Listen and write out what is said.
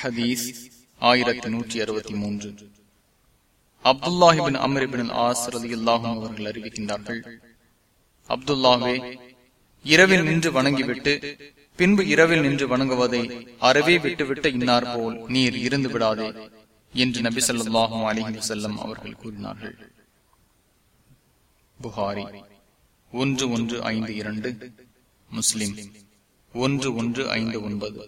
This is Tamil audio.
ஹதீஸ் ஆயிரத்தி நூற்றி அறுபத்தி மூன்று. அப்துல்லாஹிபின் அமரிபின் ஆஸ் ரதி அல்லாஹும் அவர்கள் அறிவிக்கின்றார்கள். அப்துல்லாவே இரவில் நின்று வணங்கிவிட்டு பின்பு இரவில் நின்று வணங்குவதை அறவே விட்டுவிட்டு இன்னார் போல் நீர் இருந்து விடாதே என்று நபி சொல்லாஹும் அலிஹி செல்லம் அவர்கள் கூறினார்கள். புகாரி ஒன்று ஒன்று ஐந்து இரண்டு முஸ்லிம் ஒன்று ஒன்று ஐந்து ஒன்பது.